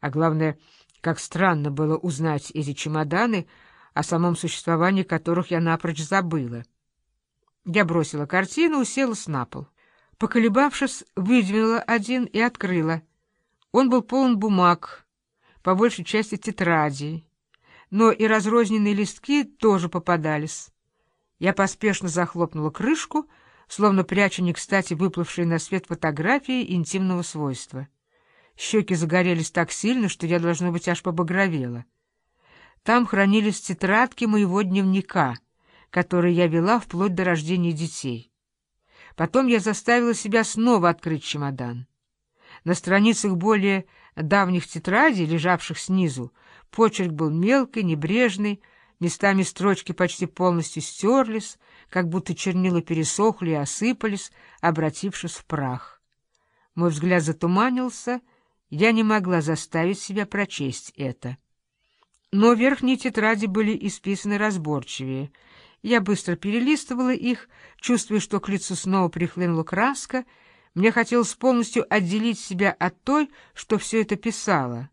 А главное, как странно было узнать эти чемоданы, о самом существовании которых я напрочь забыла. Я бросила картину, уселась на пол. Поколебавшись, выдвинула один и открыла. Он был полон бумаг, по большей части тетрадей, но и разрозненные листки тоже попадались. Я поспешно захлопнула крышку, словно пряча не кстати выплывшие на свет фотографии интимного свойства. Щеки загорелись так сильно, что я, должно быть, аж побагровела. Там хранились тетрадки моего дневника, которые я вела вплоть до рождения детей. Потом я заставила себя снова открыть чемодан. На страницах более давних тетрадей, лежавших снизу, почерк был мелкий, небрежный, местами строчки почти полностью стерлись, как будто чернила пересохли и осыпались, обратившись в прах. Мой взгляд затуманился, я не могла заставить себя прочесть это. Но верхние тетради были исписаны разборчивее. Я быстро перелистывала их, чувствуя, что к лицу снова прихлынула краска. Мне хотелось полностью отделить себя от той, что все это писала.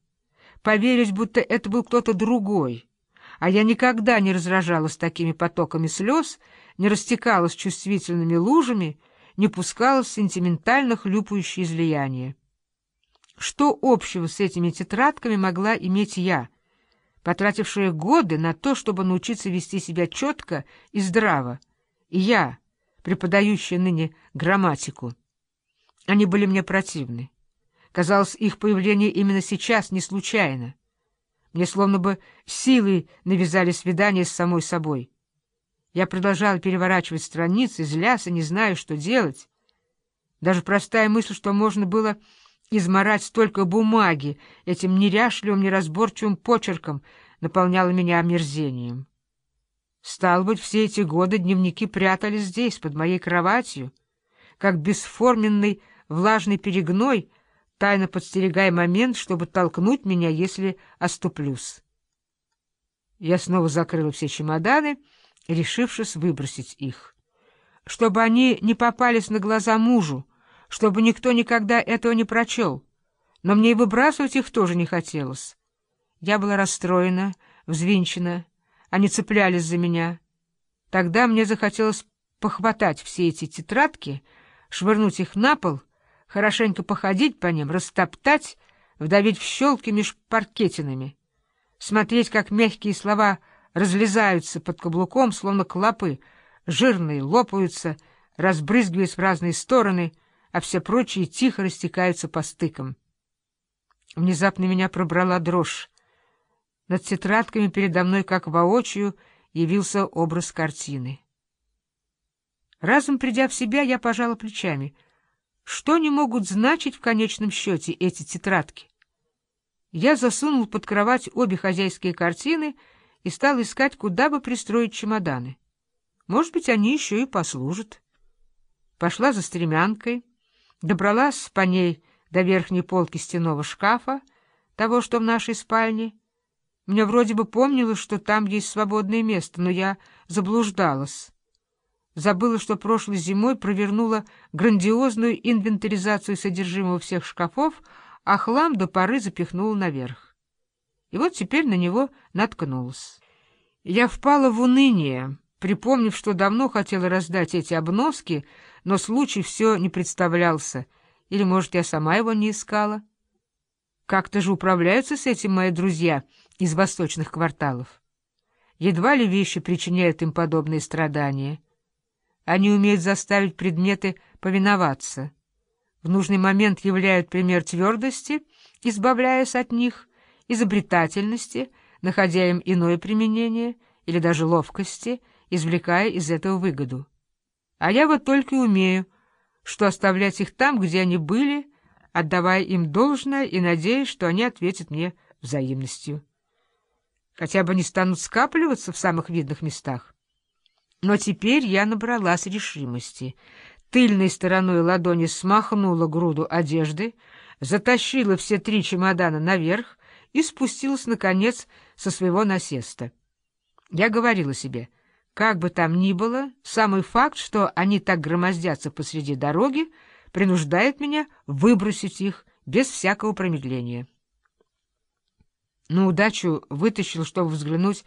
Поверить, будто это был кто-то другой. А я никогда не разражалась такими потоками слез, не растекалась чувствительными лужами, не пускалась в сентиментально хлюпающие излияния. Что общего с этими тетрадками могла иметь я, потратившая годы на то, чтобы научиться вести себя четко и здраво, и я, преподающая ныне грамматику? Они были мне противны. Казалось, их появление именно сейчас не случайно. Мне словно бы силой навязали свидание с самой собой. Я продолжала переворачивать страницы, злясь и не знаю, что делать. Даже простая мысль, что можно было изморать столько бумаги этим неряшливым, неразборчивым почерком, наполняла меня омерзением. Стало быть, все эти годы дневники прятались здесь, под моей кроватью, как бесформенный влажный перегной, тайно подстерегая момент, чтобы толкнуть меня, если оступлюсь. Я снова закрыла все чемоданы, решившись выбросить их. Чтобы они не попались на глаза мужу, чтобы никто никогда этого не прочел. Но мне и выбрасывать их тоже не хотелось. Я была расстроена, взвинчена, они цеплялись за меня. Тогда мне захотелось похватать все эти тетрадки, швырнуть их на пол, хорошенько походить по ним, растоптать, вдавить в щелки меж паркетинами, смотреть, как мягкие слова разлезаются под каблуком, словно клопы, жирные, лопаются, разбрызгиваясь в разные стороны, а все прочие тихо растекаются по стыкам. Внезапно меня пробрала дрожь. Над тетрадками передо мной, как воочию, явился образ картины. Разом придя в себя, я пожала плечами. Что не могут значить в конечном счете эти тетрадки? Я засунул под кровать обе хозяйские картины и стал искать, куда бы пристроить чемоданы. Может быть, они еще и послужат. Пошла за стремянкой, добралась по ней до верхней полки стенного шкафа, того, что в нашей спальне. Мне вроде бы помнилось, что там есть свободное место, но я заблуждалась. Забыла, что прошлой зимой провернула грандиозную инвентаризацию содержимого всех шкафов, а хлам до поры запихнула наверх. И вот теперь на него наткнулась. Я впала в уныние, припомнив, что давно хотела раздать эти обноски, но случай все не представлялся, или, может, я сама его не искала. Как-то же управляются с этим мои друзья из восточных кварталов. Едва ли вещи причиняют им подобные страдания. Они умеют заставить предметы повиноваться. В нужный момент являют пример твердости, избавляясь от них, изобретательности, находя им иное применение, или даже ловкости, извлекая из этого выгоду. А я вот только умею, что оставлять их там, где они были, отдавая им должное и надеясь, что они ответят мне взаимностью. Хотя бы не станут скапливаться в самых видных местах. Но теперь я набралась решимости. Тыльной стороной ладони смахнула груду одежды, затащила все три чемодана наверх и спустилась, наконец, со своего насеста. Я говорила себе — как бы там ни было, самый факт, что они так громоздятся посреди дороги, принуждает меня выбросить их без всякого промедления. На удачу вытащил, чтобы взглянуть